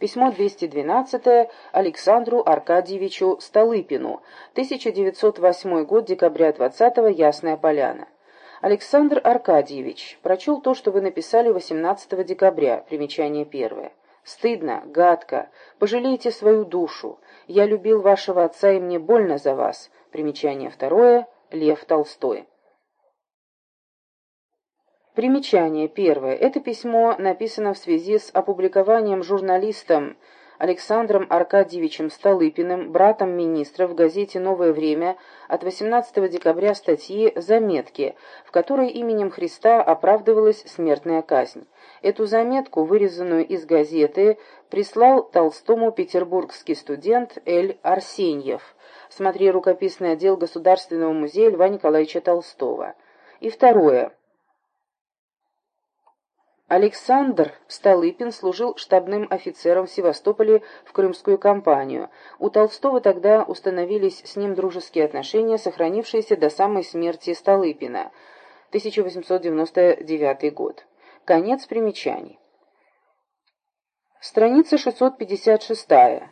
Письмо 212 Александру Аркадьевичу Столыпину. 1908 год, декабря 20 -го, Ясная Поляна. Александр Аркадьевич, прочел то, что вы написали 18 декабря, примечание первое. Стыдно, гадко, пожалейте свою душу. Я любил вашего отца, и мне больно за вас. Примечание второе. Лев Толстой. Примечание первое. Это письмо написано в связи с опубликованием журналистом Александром Аркадьевичем Столыпиным, братом министра, в газете «Новое время» от 18 декабря статьи «Заметки», в которой именем Христа оправдывалась смертная казнь. Эту заметку, вырезанную из газеты, прислал Толстому петербургский студент Эль Арсеньев. Смотри рукописный отдел Государственного музея Льва Николаевича Толстого. И второе. Александр Столыпин служил штабным офицером в Севастополе в Крымскую кампанию. У Толстого тогда установились с ним дружеские отношения, сохранившиеся до самой смерти Столыпина, 1899 год. Конец примечаний. Страница 656.